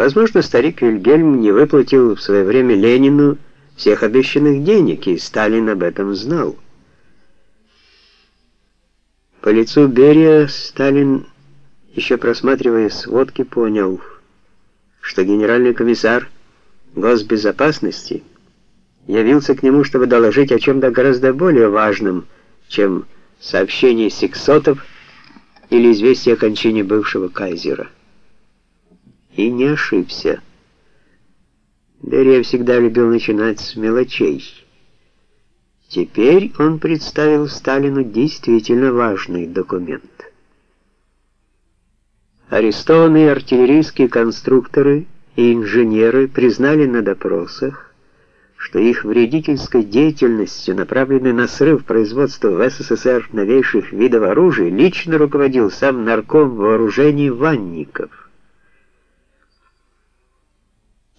Возможно, старик Вильгельм не выплатил в свое время Ленину всех обещанных денег, и Сталин об этом знал. По лицу Берия Сталин, еще просматривая сводки, понял, что генеральный комиссар госбезопасности явился к нему, чтобы доложить о чем-то гораздо более важном, чем сообщение сексотов или известие о кончине бывшего кайзера. И не ошибся. Берия всегда любил начинать с мелочей. Теперь он представил Сталину действительно важный документ. Арестованные артиллерийские конструкторы и инженеры признали на допросах, что их вредительской деятельностью, направленной на срыв производства в СССР новейших видов оружия, лично руководил сам нарком вооружений Ванников.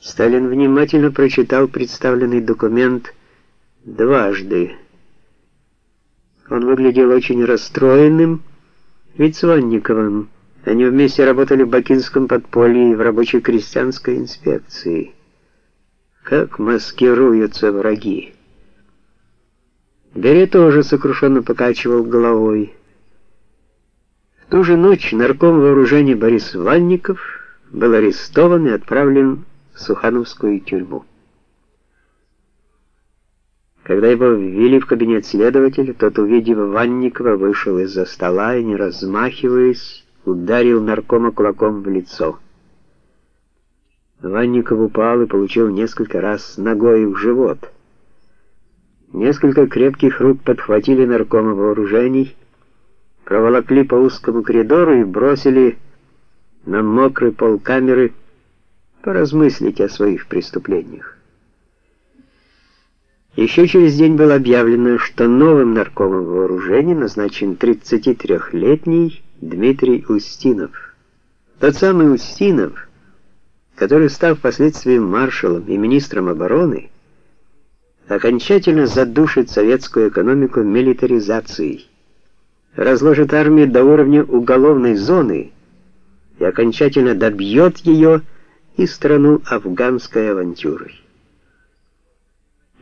Сталин внимательно прочитал представленный документ дважды. Он выглядел очень расстроенным, ведь с они вместе работали в Бакинском подполье и в рабочей крестьянской инспекции. Как маскируются враги. Берия тоже сокрушенно покачивал головой. В ту же ночь нарком вооружений Борис Ванников был арестован и отправлен в Сухановскую тюрьму. Когда его ввели в кабинет следователя, тот, увидев Ванникова, вышел из-за стола и, не размахиваясь, ударил наркома кулаком в лицо. Ванников упал и получил несколько раз ногой в живот. Несколько крепких рук подхватили наркома вооружений, проволокли по узкому коридору и бросили на мокрый пол камеры поразмыслить о своих преступлениях. Еще через день было объявлено, что новым наркомом вооружений назначен 33-летний Дмитрий Устинов. Тот самый Устинов, который, став впоследствии маршалом и министром обороны, окончательно задушит советскую экономику милитаризацией, разложит армию до уровня уголовной зоны и окончательно добьет ее и страну афганской авантюрой.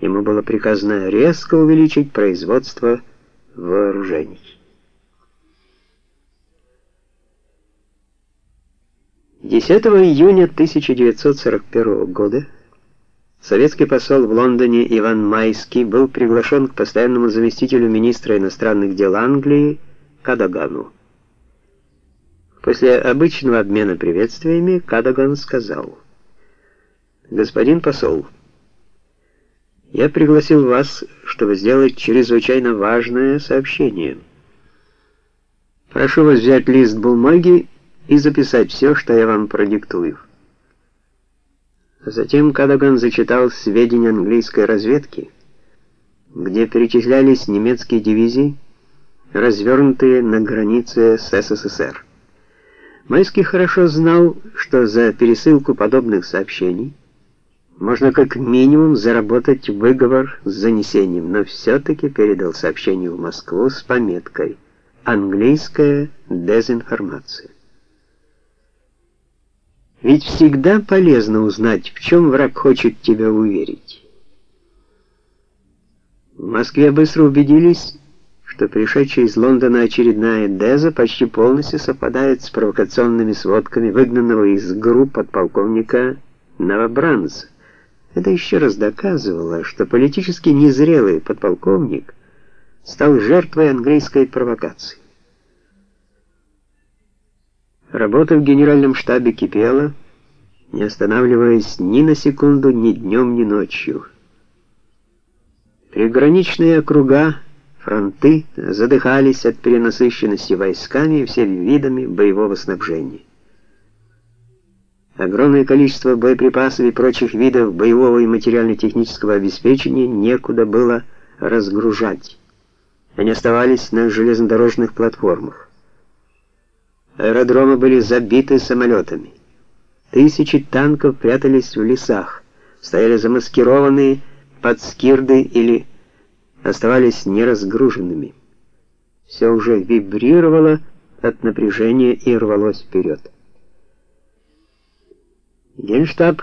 Ему было приказано резко увеличить производство вооружений. 10 июня 1941 года советский посол в Лондоне Иван Майский был приглашен к постоянному заместителю министра иностранных дел Англии Кадагану. После обычного обмена приветствиями Кадаган сказал: "Господин посол, я пригласил вас, чтобы сделать чрезвычайно важное сообщение. Прошу вас взять лист бумаги и записать все, что я вам продиктую. Затем Кадаган зачитал сведения английской разведки, где перечислялись немецкие дивизии, развернутые на границе с СССР. Майский хорошо знал, что за пересылку подобных сообщений можно как минимум заработать выговор с занесением, но все-таки передал сообщение в Москву с пометкой «Английская дезинформация». Ведь всегда полезно узнать, в чем враг хочет тебя уверить. В Москве быстро убедились, что пришедшая из Лондона очередная Деза почти полностью совпадает с провокационными сводками выгнанного из групп подполковника Новобранца. Это еще раз доказывало, что политически незрелый подполковник стал жертвой английской провокации. Работа в генеральном штабе кипела, не останавливаясь ни на секунду, ни днем, ни ночью. Приграничные округа, фронты задыхались от перенасыщенности войсками и всеми видами боевого снабжения. Огромное количество боеприпасов и прочих видов боевого и материально-технического обеспечения некуда было разгружать. Они оставались на железнодорожных платформах. Аэродромы были забиты самолетами. Тысячи танков прятались в лесах, стояли замаскированные под скирды или оставались неразгруженными. Все уже вибрировало от напряжения и рвалось вперед. Генштаб